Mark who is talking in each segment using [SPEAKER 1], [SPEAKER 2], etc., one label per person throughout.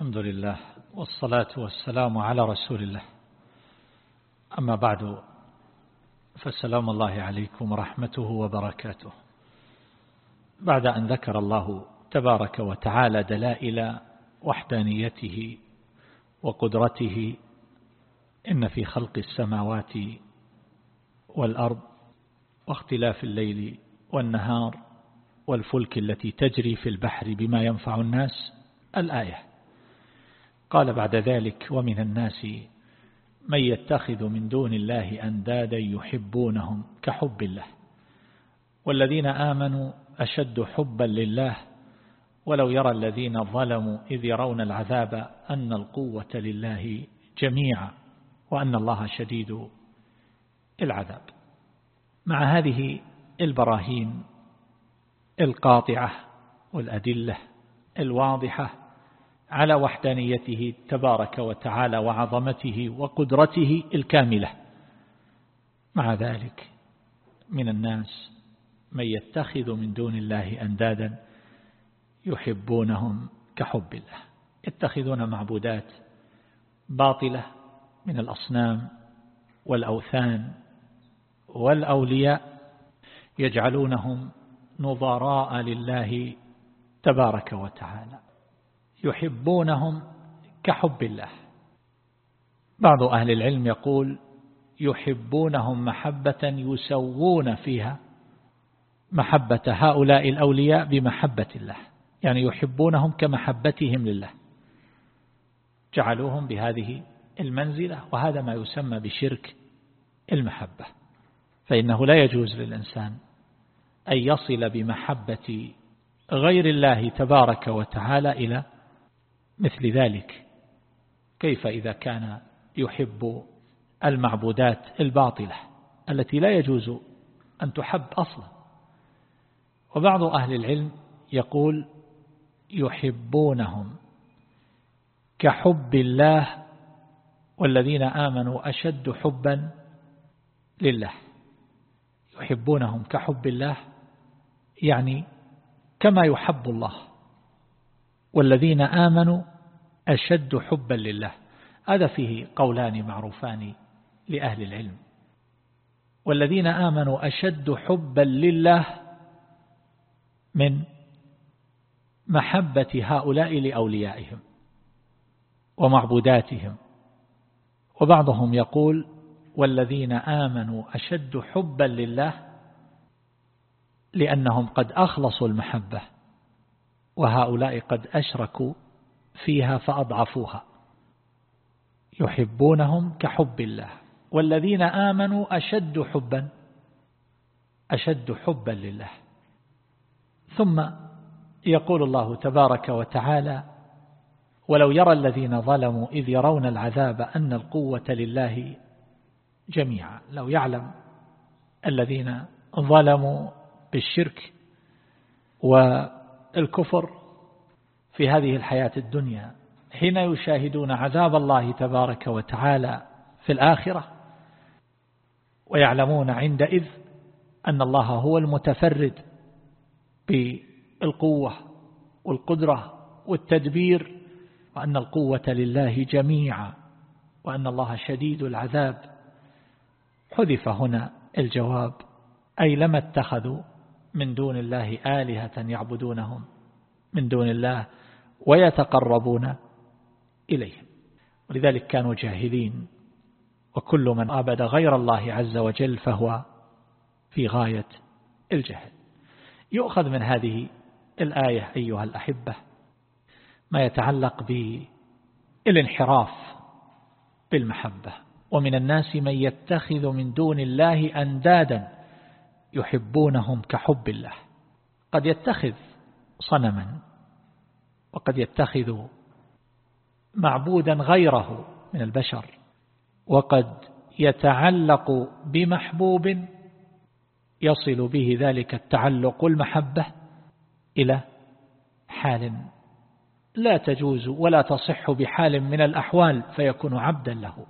[SPEAKER 1] الحمد لله والصلاة والسلام على رسول الله. أما بعد فالسلام الله عليكم ورحمته وبركاته. بعد أن ذكر الله تبارك وتعالى دلائل وحدانيته وقدرته إن في خلق السماوات والأرض واختلاف الليل والنهار والفلك التي تجري في البحر بما ينفع الناس الآية. قال بعد ذلك ومن الناس من يتخذ من دون الله أندادا يحبونهم كحب الله والذين آمنوا أشد حبا لله ولو يرى الذين ظلموا إذ يرون العذاب أن القوة لله جميعا وأن الله شديد العذاب. مع هذه البراهين القاطعة والأدلة الواضحة على وحدانيته تبارك وتعالى وعظمته وقدرته الكاملة. مع ذلك من الناس من يتخذ من دون الله أندادا يحبونهم كحب الله. يتخذون معبودات باطلة من الأصنام والأوثان والأولياء يجعلونهم نظراء لله تبارك وتعالى. يحبونهم كحب الله. بعض أهل العلم يقول يحبونهم محبة يسوون فيها محبة هؤلاء الأولياء بمحبة الله. يعني يحبونهم كمحبتهم لله. جعلوهم بهذه المنزلة وهذا ما يسمى بشرك المحبة. فإنه لا يجوز للإنسان أن يصل بمحبة غير الله تبارك وتعالى إلى مثل ذلك. كيف إذا كان يحب المعبودات الباطلة التي لا يجوز أن تحب أصلا. وبعض أهل العلم يقول يحبونهم كحب الله والذين آمنوا أشد حبا لله. يحبونهم كحب الله يعني كما يحب الله. والذين آمنوا أشد حبا لله. هذا فيه قولان معروفان لأهل العلم. والذين آمنوا أشد حبا لله من محبة هؤلاء لأوليائهم ومعبوداتهم. وبعضهم يقول والذين آمنوا أشد حبا لله لأنهم قد أخلصوا المحبة وهؤلاء قد أشركوا فيها فأضعفوها. يحبونهم كحب الله. والذين آمنوا أشد حبا أشد حبا لله. ثم يقول الله تبارك وتعالى ولو يرى الذين ظلموا إذ يرون العذاب أن القوة لله جميعا. لو يعلم الذين ظلموا بالشرك والكفر في هذه الحياة الدنيا حين يشاهدون عذاب الله تبارك وتعالى في الآخرة ويعلمون عندئذ أن الله هو المتفرد بالقوة والقدرة والتدبير وأن القوة لله جميعا وأن الله شديد العذاب. حذف هنا الجواب أي لما اتخذوا من دون الله آلهة يعبدونهم من دون الله ويتقربون إليهم. ولذلك كانوا جاهلين. وكل من عبد غير الله عز وجل فهو في غاية الجهل. يؤخذ من هذه الآية أيها الأحبة ما يتعلق بالانحراف بالمحبة. ومن الناس من يتخذ من دون الله أندادا يحبونهم كحب الله. قد يتخذ صنما وقد يتخذ معبودا غيره من البشر وقد يتعلق بمحبوب يصل به ذلك التعلق والمحبة إلى حال لا تجوز ولا تصح بحال من الأحوال فيكون عبدا له.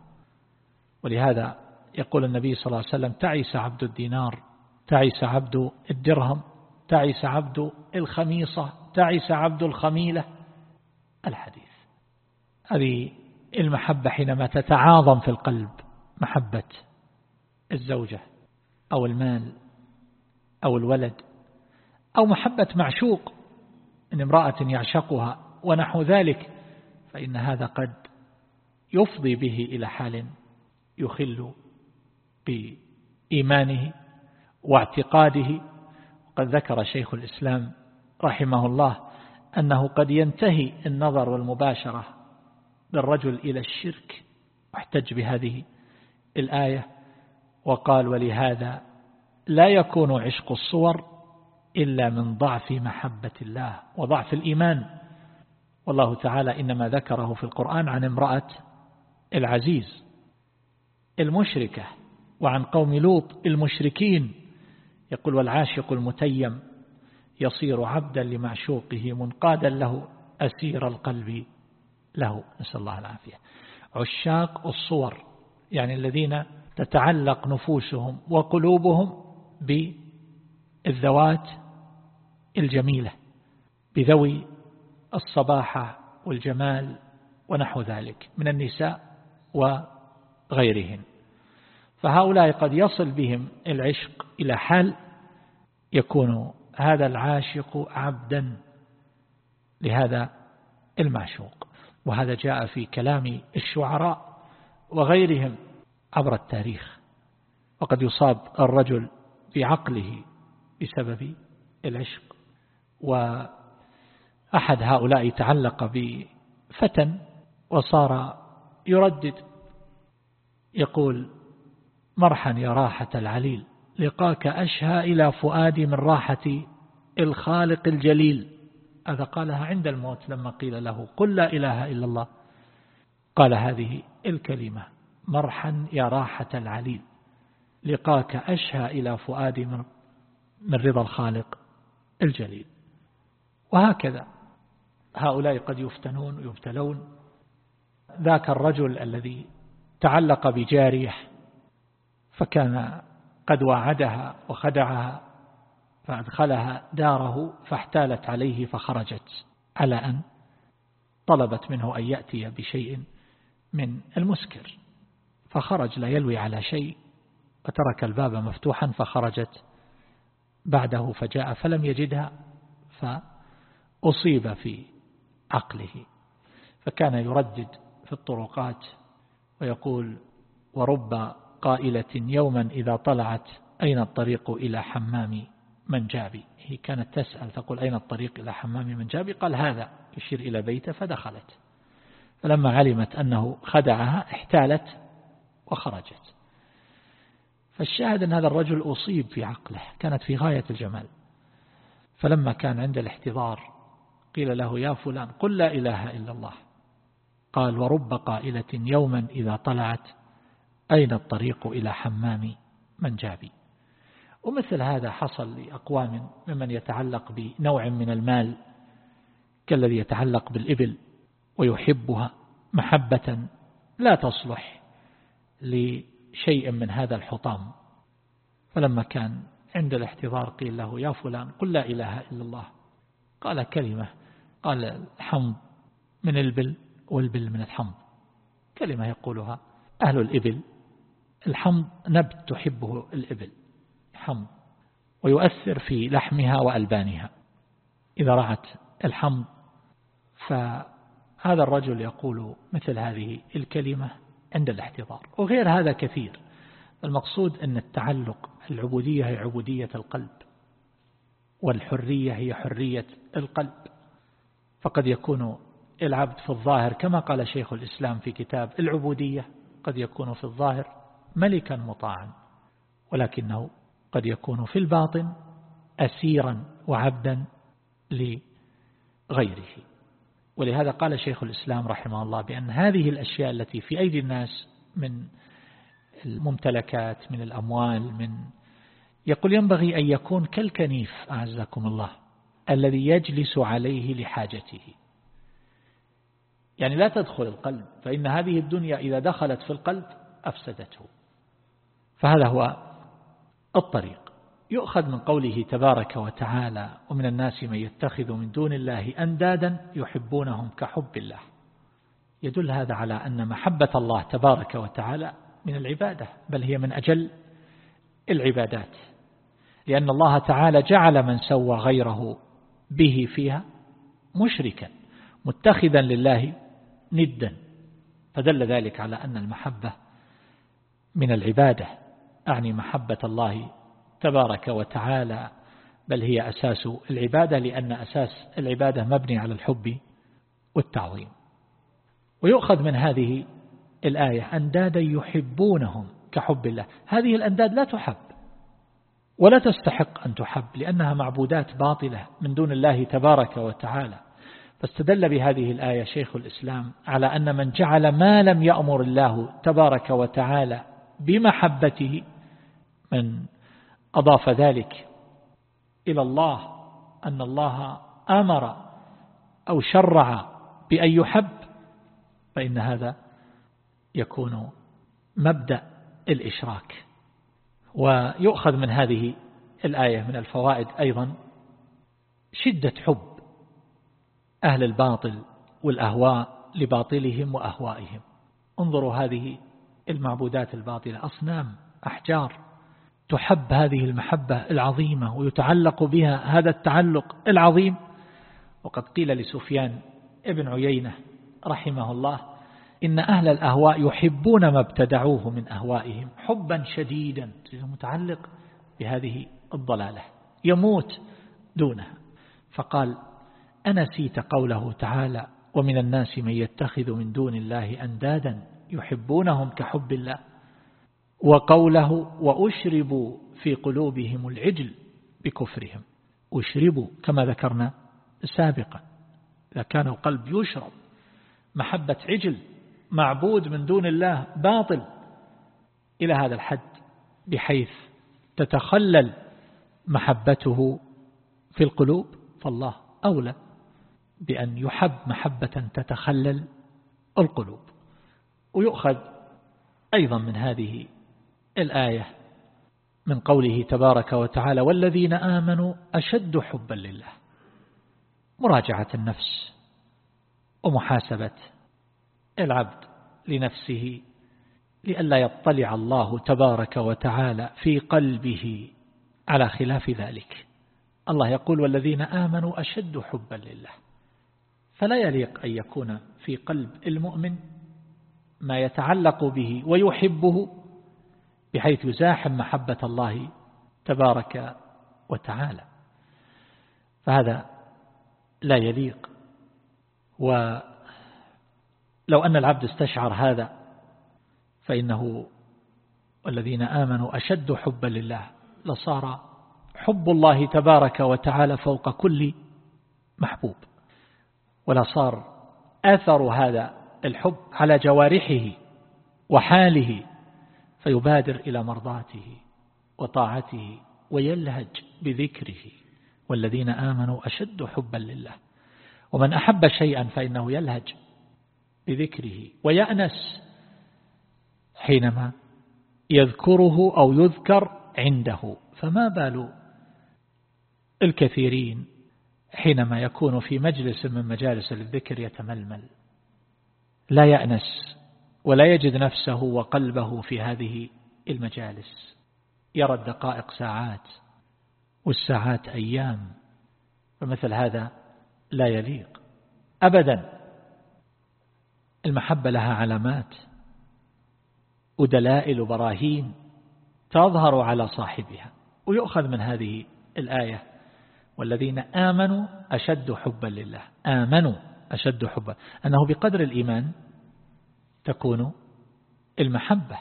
[SPEAKER 1] ولهذا يقول النبي صلى الله عليه وسلم تعيس عبد الدينار تعيس عبد الدرهم تعيس عبد الخميصة تعيس عبد الخميلة. الحديث. هذه المحبة حينما تتعاظم في القلب محبة الزوجة أو المال أو الولد أو محبة معشوق من امرأة يعشقها ونحو ذلك فإن هذا قد يفضي به إلى حال يخل بإيمانه واعتقاده قد ذكر شيخ الإسلام رحمه الله أنه قد ينتهي النظر والمباشرة بالرجل إلى الشرك واحتج بهذه الآية وقال ولهذا لا يكون عشق الصور إلا من ضعف محبة الله وضعف الإيمان. والله تعالى إنما ذكره في القرآن عن امرأة العزيز المشركة وعن قوم لوط المشركين. يقول والعاشق المتيم يصير عبدا لمعشوقه منقادا له أسير القلب له. نسأل الله العافية. عشاق الصور يعني الذين تتعلق نفوسهم وقلوبهم بالذوات الجميلة بذوي الصباحة والجمال ونحو ذلك من النساء وغيرهن. فهؤلاء قد يصل بهم العشق إلى حال يكون هذا العاشق عبدا لهذا المعشوق. وهذا جاء في كلام الشعراء وغيرهم عبر التاريخ. وقد يصاب الرجل بعقله بسبب العشق. وأحد هؤلاء تعلق بفتى وصار يردد يقول مرحا يا راحة العليل لقاك أشهى إلى فؤادي من راحة الخالق الجليل. هذا قالها عند الموت لما قيل له قل لا إله إلا الله. قال هذه الكلمة مرحا يا راحة العليل لقاك أشهى إلى فؤادي من, من رضا الخالق الجليل. وهكذا هؤلاء قد يفتنون ويبتلون ذاك الرجل الذي تعلق بجاريه فكان قد وعدها وخدعها فأدخلها داره فاحتالت عليه فخرجت على أن طلبت منه أن يأتي بشيء من المسكر. فخرج لا يلوي على شيء وترك الباب مفتوحا فخرجت. بعده فجاء فلم يجدها فأصيب في عقله. فكان يردد في الطرقات ويقول ورب قائلة يوما إذا طلعت أين الطريق إلى حمام منجابي هي كانت تسأل تقول أين الطريق إلى حمام منجابي قال هذا يشير إلى بيته فدخلت. فلما علمت أنه خدعها احتالت وخرجت. فالشاهد أن هذا الرجل أصيب في عقله كانت في غاية الجمال. فلما كان عند الاحتضار قيل له يا فلان قل لا إله إلا الله. قال ورب قائلة يوما إذا طلعت أين الطريق إلى حمام منجابي؟ ومثل هذا حصل لأقوام ممن يتعلق بنوع من المال كالذي يتعلق بالإبل ويحبها محبة لا تصلح لشيء من هذا الحطام. فلما كان عند الاحتضار قيل له يا فلان قل لا إله إلا الله. قال كلمة قال الحمض من البل والبل من الحمض. كلمة يقولها أهل الإبل الحمض نبت تحبه الإبل حمض ويؤثر في لحمها وألبانها. إذا رعت الحمض فهذا الرجل يقول مثل هذه الكلمة عند الاحتضار وغير هذا كثير. المقصود أن التعلق العبودية هي عبودية القلب والحرية هي حرية القلب. فقد يكون العبد في الظاهر كما قال شيخ الإسلام في كتاب العبودية قد يكون في الظاهر ملكا مطاعا ولكنه قد يكون في الباطن أسيرا وعبدا لغيره. ولهذا قال شيخ الإسلام رحمه الله بأن هذه الأشياء التي في أيدي الناس من الممتلكات من الأموال من يقول ينبغي أن يكون كالكنيف أعزكم الله الذي يجلس عليه لحاجته. يعني لا تدخل القلب فإن هذه الدنيا إذا دخلت في القلب أفسدته. فهذا هو الطريق. يؤخذ من قوله تبارك وتعالى ومن الناس من يتخذ من دون الله أندادا يحبونهم كحب الله. يدل هذا على أن محبة الله تبارك وتعالى من العبادة بل هي من أجل العبادات. لأن الله تعالى جعل من سوى غيره به فيها مشركا متخذا لله ندا. فدل ذلك على أن المحبة من العبادة. أعني محبة الله تبارك وتعالى بل هي أساس العبادة لأن أساس العبادة مبني على الحب والتعظيم. ويؤخذ من هذه الآية أندادا يحبونهم كحب الله. هذه الأنداد لا تحب ولا تستحق أن تحب لأنها معبودات باطلة من دون الله تبارك وتعالى. فاستدل بهذه الآية شيخ الإسلام على أن من جعل ما لم يأمر الله تبارك وتعالى بمحبته من أضاف ذلك إلى الله أن الله أمر أو شرع بأن يحب فإن هذا يكون مبدأ الإشراك. ويؤخذ من هذه الآية من الفوائد أيضا شدة حب أهل الباطل والأهواء لباطلهم وأهوائهم. انظروا هذه المعبودات الباطلة أصنام أحجار تحب هذه المحبة العظيمة ويتعلق بها هذا التعلق العظيم. وقد قيل لسفيان ابن عيينة رحمه الله إن أهل الأهواء يحبون ما ابتدعوه من أهوائهم حبا شديدا متعلق بهذه الضلالة يموت دونها. فقال أنسيت قوله تعالى ومن الناس من يتخذ من دون الله أندادا يحبونهم كحب الله وقوله وأشربوا في قلوبهم العجل بكفرهم. أشربوا كما ذكرنا سابقا إذا كان القلب يشرب محبة عجل معبود من دون الله باطل إلى هذا الحد بحيث تتخلل محبته في القلوب فالله أولى بأن يحب محبة تتخلل القلوب. ويؤخذ أيضا من هذه الآية من قوله تبارك وتعالى والذين آمنوا أشد حبا لله مراجعة النفس ومحاسبة العبد لنفسه لئلا يطلع الله تبارك وتعالى في قلبه على خلاف ذلك. الله يقول والذين آمنوا أشد حبا لله فلا يليق أن يكون في قلب المؤمن ما يتعلق به ويحبه بحيث يزاحم محبة الله تبارك وتعالى. فهذا لا يليق. ولو أن العبد استشعر هذا فإنه والذين آمنوا أشد حبا لله. لصار حب الله تبارك وتعالى فوق كل محبوب. ولصار أثر هذا الحب على جوارحه وحاله فيبادر إلى مرضاته وطاعته ويلهج بذكره. والذين آمنوا أشد حبا لله. ومن أحب شيئا فإنه يلهج بذكره. ويأنس حينما يذكره أو يذكر عنده. فما بال الكثيرين حينما يكون في مجلس من مجالس الذكر يتململ. لا يأنس ولا يجد نفسه وقلبه في هذه المجالس. يرى الدقائق ساعات والساعات أيام فمثل هذا لا يليق أبدا. المحبة لها علامات ودلائل وبراهين تظهر على صاحبها ويؤخذ من هذه الآية والذين آمنوا أشد حبا لله. آمنوا. أشد حبا. أنه بقدر الإيمان تكون المحبة.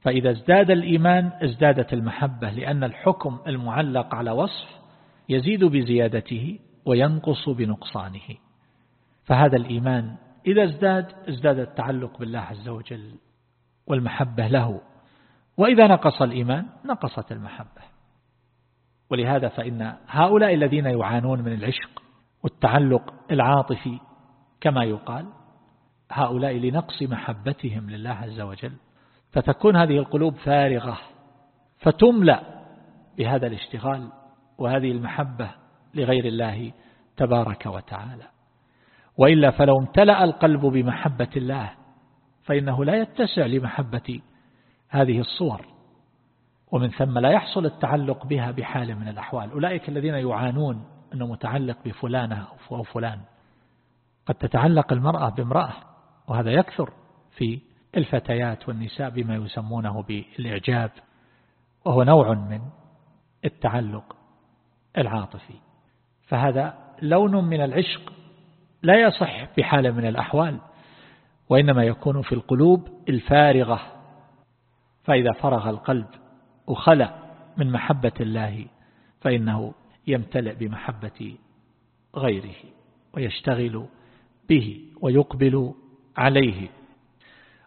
[SPEAKER 1] فإذا ازداد الإيمان ازدادت المحبة لأن الحكم المعلق على وصف يزيد بزيادته وينقص بنقصانه. فهذا الإيمان إذا ازداد ازداد التعلق بالله عز وجل والمحبة له. وإذا نقص الإيمان نقصت المحبة. ولهذا فإن هؤلاء الذين يعانون من العشق والتعلق العاطفي كما يقال هؤلاء لنقص محبتهم لله عز وجل. فتكون هذه القلوب فارغة فتملأ بهذا الاشتغال وهذه المحبة لغير الله تبارك وتعالى. وإلا فلو امتلأ القلب بمحبة الله فإنه لا يتسع لمحبة هذه الصور. ومن ثم لا يحصل التعلق بها بحال من الأحوال. أولئك الذين يعانون أنه متعلق بفلانة أو فلان. قد تتعلق المرأة بامرأة وهذا يكثر في الفتيات والنساء بما يسمونه بالإعجاب وهو نوع من التعلق العاطفي. فهذا لون من العشق لا يصح بحال من الأحوال وإنما يكون في القلوب الفارغة. فإذا فرغ القلب وخلى من محبة الله فإنه يمتلئ بمحبة غيره ويشتغل به ويقبل عليه.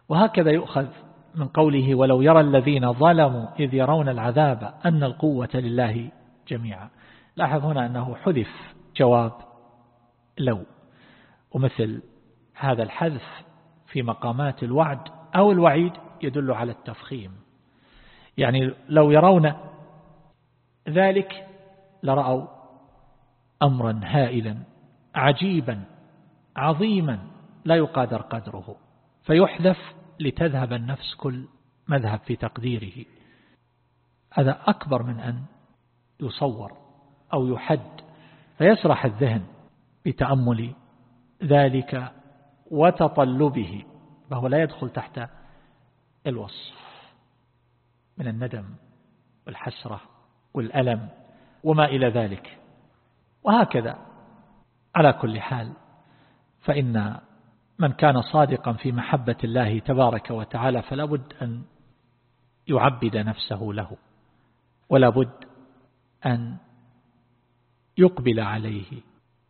[SPEAKER 1] وهكذا يؤخذ من قوله ولو يرى الذين ظلموا إذ يرون العذاب أن القوة لله جميعا. لاحظ هنا أنه حذف جواب لو ومثل هذا الحذف في مقامات الوعد أو الوعيد يدل على التفخيم. يعني لو يرون ذلك لرأوا أمرا هائلا عجيبا عظيما لا يقادر قدره. فيحذف لتذهب النفس كل مذهب في تقديره. هذا أكبر من أن يصور أو يحد. فيسرح الذهن بتأمل ذلك وتطلبه. فهو لا يدخل تحت الوصف من الندم والحسرة والألم. وما إلى ذلك. وهكذا. على كل حال فإن من كان صادقا في محبة الله تبارك وتعالى فلا بد أن يعبد نفسه له ولا بد أن يقبل عليه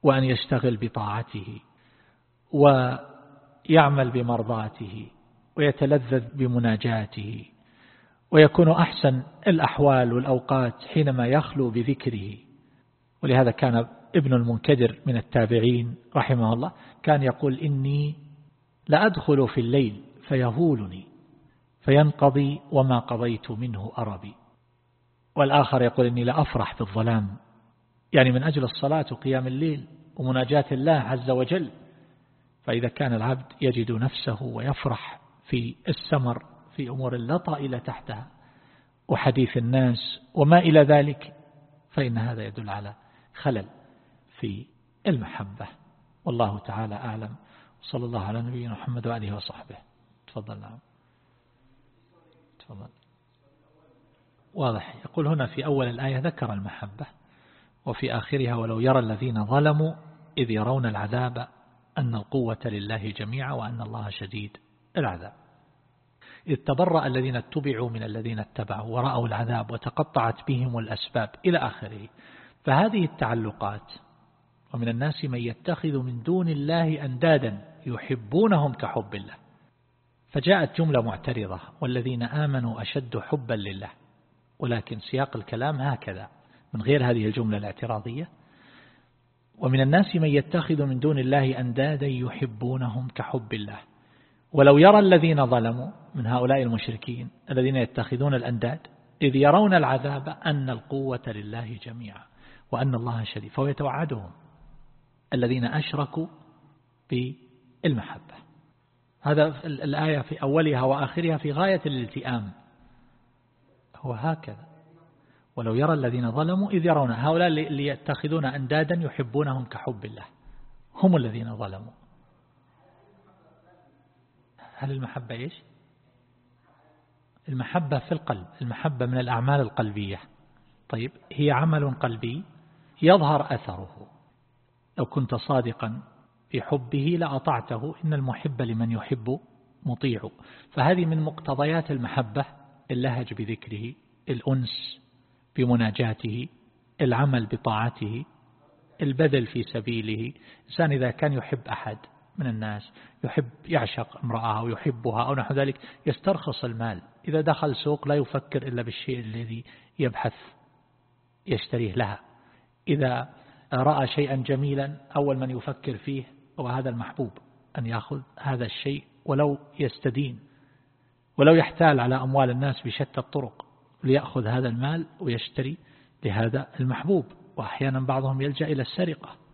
[SPEAKER 1] وأن يشتغل بطاعته ويعمل بمرضاته ويتلذذ بمناجاته ويكون أحسن الأحوال والأوقات حينما يخلو بذكره. ولهذا كان ابن المنكدر من التابعين رحمه الله كان يقول إني لأدخل في الليل فيهولني فينقضي وما قضيت منه أربي. والآخر يقول إني لأفرح بالظلام يعني من أجل الصلاة وقيام الليل ومناجاة الله عز وجل فإذا كان العبد يجد نفسه ويفرح في السمر في أمور لا طائلة تحتها وحديث الناس وما إلى ذلك فإن هذا يدل على خلل في المحبة. والله تعالى أعلم. صلى الله على نبينا محمد وآله وصحبه. تفضل نعم. تفضل. واضح. يقول هنا في أول الآية ذكر المحبة وفي آخرها ولو يرى الذين ظلموا إذ يرون العذاب أن القوة لله جميعا وأن الله شديد العذاب. إذ تبرأ الذين اتبعوا من الذين اتبعوا ورأوا العذاب وتقطعت بهم الأسباب إلى آخره. فهذه التعلقات ومن الناس من يتخذ من دون الله أندادا يحبونهم كحب الله. فجاءت جملة معترضة والذين آمنوا أشد حبا لله. ولكن سياق الكلام هكذا من غير هذه الجملة الاعتراضية. ومن الناس من يتخذ من دون الله أندادا يحبونهم كحب الله. ولو يرى الذين ظلموا من هؤلاء المشركين الذين يتخذون الأنداد إذ يرون العذاب أن القوة لله جميعا وأن الله شديد فهو يتوعدهم الذين أشركوا بالمحبة. هذا الآية في أولها وآخرها في غاية الالتئام. هو هكذا. ولو يرى الذين ظلموا إذ يرون هؤلاء اللي يتخذون أندادا يحبونهم كحب الله. هم الذين ظلموا. هل المحبة إيش؟ المحبة في القلب المحبة من الأعمال القلبية. طيب هي عمل قلبي يظهر أثره. لو كنت صادقا في حبه لأطعته إن المحب لمن يحب مطيع. فهذه من مقتضيات المحبة اللهج بذكره الأنس بمناجاته العمل بطاعته البذل في سبيله. إنسان إذا كان يحب أحد من الناس يحب يعشق امرأة أو يحبها أو نحو ذلك يسترخص المال. إذا دخل سوق لا يفكر إلا بالشيء الذي يبحث يشتريه لها. إذا رأى شيئا جميلا أول من يفكر فيه هو هذا المحبوب أن يأخذ هذا الشيء ولو يستدين ولو يحتال على أموال الناس بشتى الطرق ليأخذ هذا المال ويشتري لهذا المحبوب. وأحيانا بعضهم يلجأ إلى السرقة.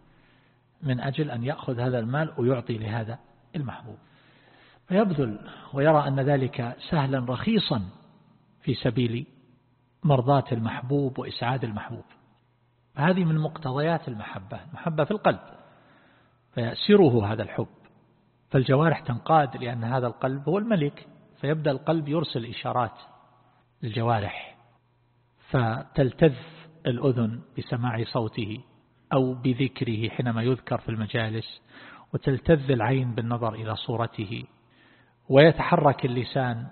[SPEAKER 1] من أجل أن يأخذ هذا المال ويعطي لهذا المحبوب. فيبذل ويرى أن ذلك سهلا رخيصا في سبيل مرضاة المحبوب وإسعاد المحبوب. هذه من مقتضيات المحبة المحبة في القلب. فيأسره هذا الحب. فالجوارح تنقاد لأن هذا القلب هو الملك. فيبدأ القلب يرسل إشارات للجوارح. فتلتذ الأذن بسماع صوته. أو بذكره حينما يذكر في المجالس وتلتذ العين بالنظر إلى صورته ويتحرك اللسان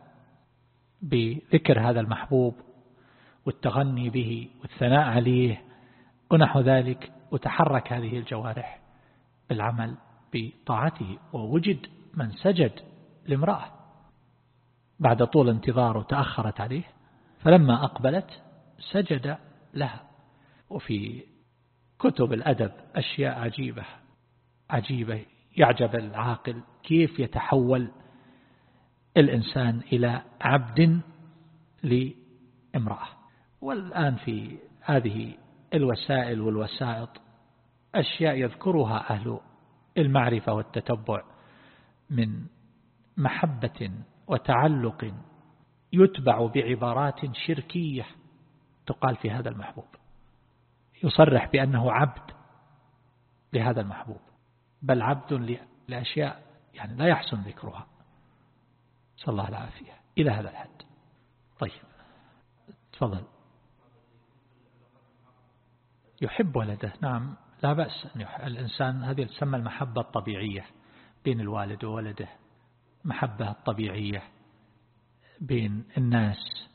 [SPEAKER 1] بذكر هذا المحبوب والتغني به والثناء عليه ونحو ذلك وتحرك هذه الجوارح بالعمل بطاعته ووجد من سجد لامرأة بعد طول انتظار وتأخرت عليه فلما أقبلت سجد لها وفي كتب الأدب أشياء عجيبة عجيبة يعجب العاقل كيف يتحول الإنسان إلى عبد لامرأة. والآن في هذه الوسائل والوسائط أشياء يذكرها أهل المعرفة والتتبع من محبة وتعلق يتبع بعبارات شركية تقال في هذا المحبوب. يصرح بأنه عبد لهذا المحبوب بل عبد لأشياء يعني لا يحسن ذكرها. صلى الله العافية. إلى هذا الحد. طيب. تفضل. يحب ولده. نعم. لا بأس أن الإنسان هذه تسمى المحبة الطبيعية بين الوالد وولده. محبة الطبيعية بين الناس.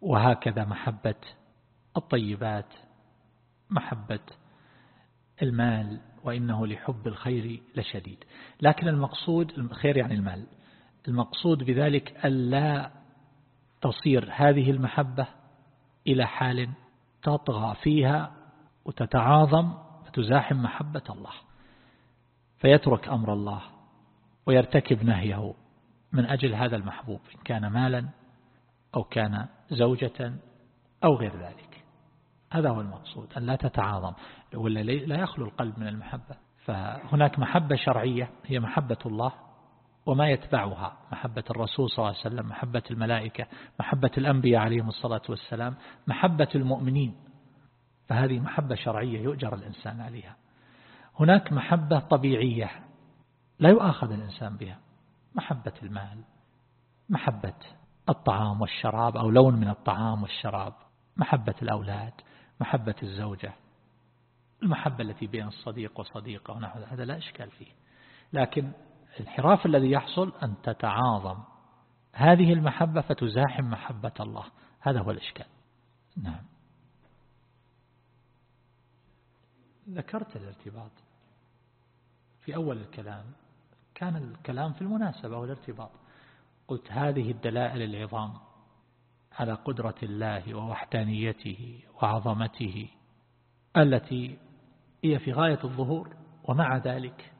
[SPEAKER 1] وهكذا محبة الطيبات محبة المال وإنه لحب الخير لشديد. لكن المقصود الخير يعني المال. المقصود بذلك ألا تصير هذه المحبة إلى حال تطغى فيها وتتعاظم فتزاحم محبة الله. فيترك أمر الله ويرتكب نهيه من أجل هذا المحبوب إن كان مالا أو كان زوجة أو غير ذلك. هذا هو المقصود أن لا تتعاظم ولا لا يخلو القلب من المحبة. فهناك محبة شرعية هي محبة الله وما يتبعها محبة الرسول صلى الله عليه وسلم محبة الملائكة محبة الأنبياء عليهم الصلاة والسلام محبة المؤمنين. فهذه محبة شرعية يؤجر الإنسان عليها. هناك محبة طبيعية لا يؤاخذ الإنسان بها محبة المال محبة الطعام والشراب أو لون من الطعام والشراب محبة الأولاد محبة الزوجة المحبة التي بين الصديق وصديقة ونحو هذا لا إشكال فيه. لكن الانحراف الذي يحصل أن تتعاظم. هذه المحبة فتزاحم محبة الله. هذا هو الإشكال. نعم. ذكرت الارتباط. في أول الكلام كان الكلام في المناسبة والارتباط. قلت هذه الدلائل العظام. على قدرة الله ووحدانيته وعظمته التي هي في غاية الظهور ومع ذلك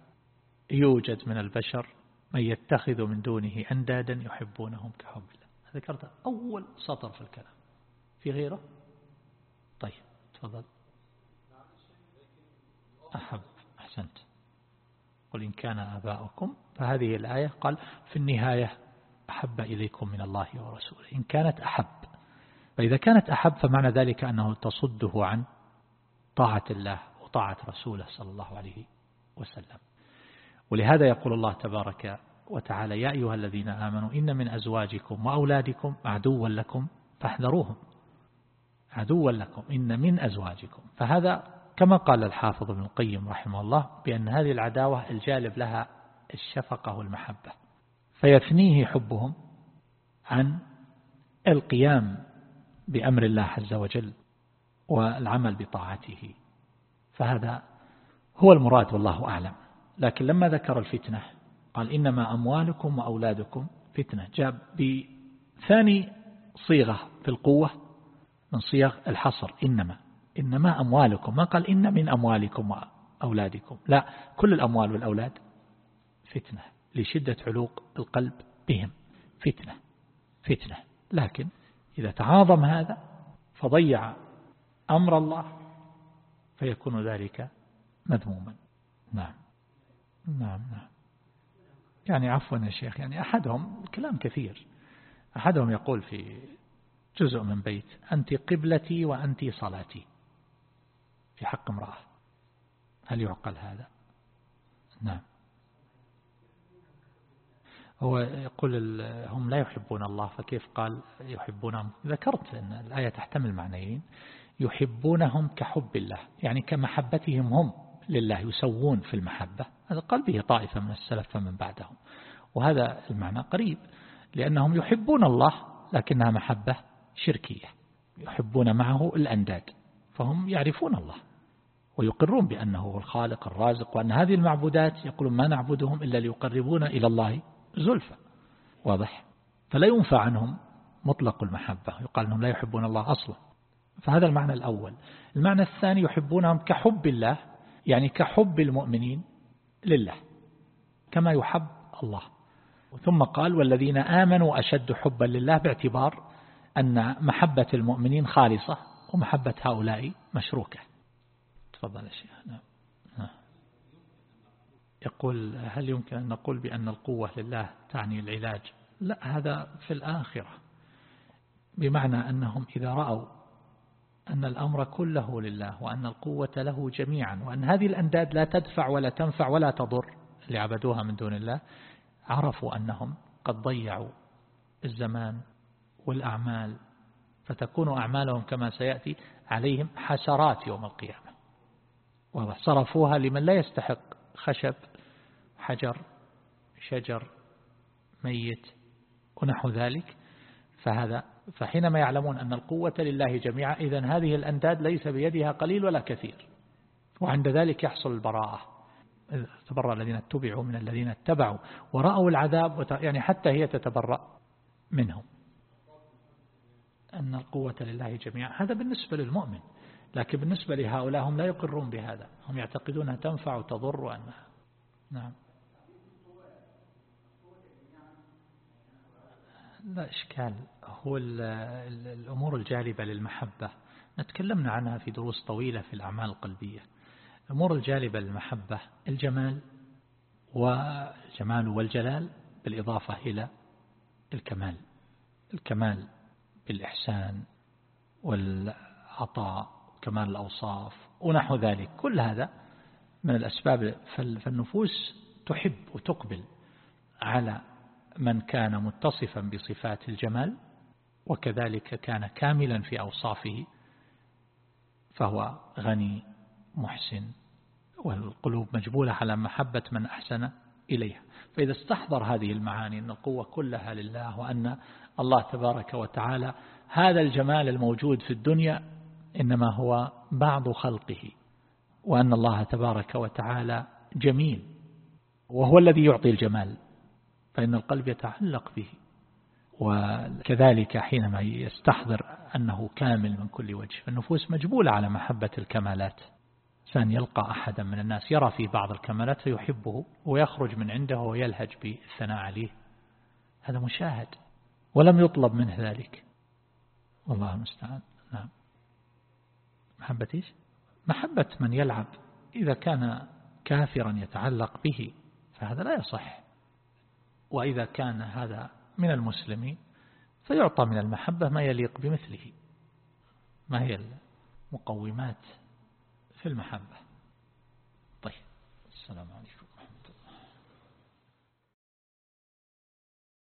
[SPEAKER 1] يوجد من البشر من يتخذ من دونه أندادا يحبونهم كحب الله ذكرت أول سطر في الكلام. في غيره؟ طيب تفضل. أحب أحسنت. قل إن كان آباؤكم. فهذه الآية قال في النهاية أحب إليكم من الله ورسوله. إن كانت أحب. فإذا كانت أحب فمعنى ذلك أنه تصده عن طاعة الله وطاعة رسوله صلى الله عليه وسلم. ولهذا يقول الله تبارك وتعالى يا أيها الذين آمنوا إن من أزواجكم وأولادكم عدوا لكم فاحذروهم. عدوا لكم. إن من أزواجكم. فهذا كما قال الحافظ ابن القيم رحمه الله بأن هذه العداوة الجالب لها الشفقة والمحبة. فيثنيه حبهم عن القيام بأمر الله عز وجل والعمل بطاعته. فهذا هو المراد والله أعلم. لكن لما ذكر الفتنة قال إنما أموالكم وأولادكم فتنة. جاب بثاني صيغة في القوة من صيغ الحصر. إنما إنما أموالكم. ما قال إن من أموالكم وأولادكم. لا كل الأموال والأولاد فتنة. لشدة علوق القلب بهم. فتنة فتنة. لكن إذا تعاظم هذا فضيع أمر الله فيكون ذلك مذموما. نعم. نعم نعم. يعني عفوا يا شيخ يعني أحدهم كلام كثير. أحدهم يقول في جزء من بيت أنت قبلتي وأنت صلاتي. في حق امرأة. هل يعقل هذا؟ نعم. هو يقول هم لا يحبون الله فكيف قال يحبونهم؟ ذكرت أن الآية تحتمل معنيين. يحبونهم كحب الله يعني كمحبتهم هم لله يسوون في المحبة. هذا قال به طائفة من السلف فمن بعدهم. وهذا المعنى قريب لأنهم يحبون الله لكنها محبة شركية. يحبون معه الأنداد فهم يعرفون الله ويقرون بأنه هو الخالق الرازق وأن هذه المعبودات يقولون ما نعبدهم إلا ليقربونا إلى الله زلفى. واضح؟ فلا ينفع عنهم مطلق المحبة. يقال أنهم لا يحبون الله أصلا. فهذا المعنى الأول. المعنى الثاني يحبونهم كحب الله يعني كحب المؤمنين لله كما يحب الله. ثم قال والذين آمنوا أشد حبا لله باعتبار أن محبة المؤمنين خالصة ومحبة هؤلاء مشروكة. تفضل يا شيخ. نعم. يقول هل يمكن أن نقول بأن القوة لله تعني العلاج؟ لا هذا في الآخرة. بمعنى أنهم إذا رأوا أن الأمر كله لله وأن القوة له جميعا وأن هذه الأنداد لا تدفع ولا تنفع ولا تضر اللي عبدوها من دون الله عرفوا أنهم قد ضيعوا الزمان والأعمال فتكون أعمالهم كما سيأتي عليهم حسرات يوم القيامة. وصرفوها لمن لا يستحق خشب حجر شجر ميت ونحو ذلك. فهذا فحينما يعلمون أن القوة لله جميعا إذا هذه الأنداد ليس بيدها قليل ولا كثير. وعند ذلك يحصل البراءة. تبرأ الذين اتبعوا من الذين اتبعوا ورأوا العذاب يعني حتى هي تتبرأ منهم. أن القوة لله جميعا هذا بالنسبة للمؤمن. لكن بالنسبة لهؤلاء هم لا يقرون بهذا. هم يعتقدونها تنفع وتضر وأنها نعم. لا إشكال. هو الأمور الجالبة للمحبة. نتكلمنا عنها في دروس طويلة في الأعمال القلبية. الأمور الجالبة للمحبة الجمال والجمال والجلال بالإضافة إلى الكمال. الكمال بالإحسان والعطاء كمال الأوصاف ونحو ذلك. كل هذا من الأسباب. فالنفوس تحب وتقبل على من كان متصفا بصفات الجمال وكذلك كان كاملا في أوصافه فهو غني محسن والقلوب مجبولة على محبة من أحسن إليها. فإذا استحضر هذه المعاني أن القوة كلها لله وأن الله تبارك وتعالى هذا الجمال الموجود في الدنيا إنما هو بعض خلقه وأن الله تبارك وتعالى جميل وهو الذي يعطي الجمال. فإن القلب يتعلق به وكذلك حينما يستحضر أنه كامل من كل وجه فالنفوس مجبولة على محبة الكمالات. سان يلقى أحدا من الناس يرى في بعض الكمالات فيحبه ويخرج من عنده ويلهج بالثناء عليه. هذا مشاهد ولم يطلب منه ذلك. والله المستعان. نعم. محبة إيش؟ محبة من يلعب. إذا كان كافرا يتعلق به فهذا لا يصح. وإذا كان هذا من المسلمين فيعطى من المحبة ما يليق بمثله. ما هي المقومات في المحبة؟ طيب السلام عليكم.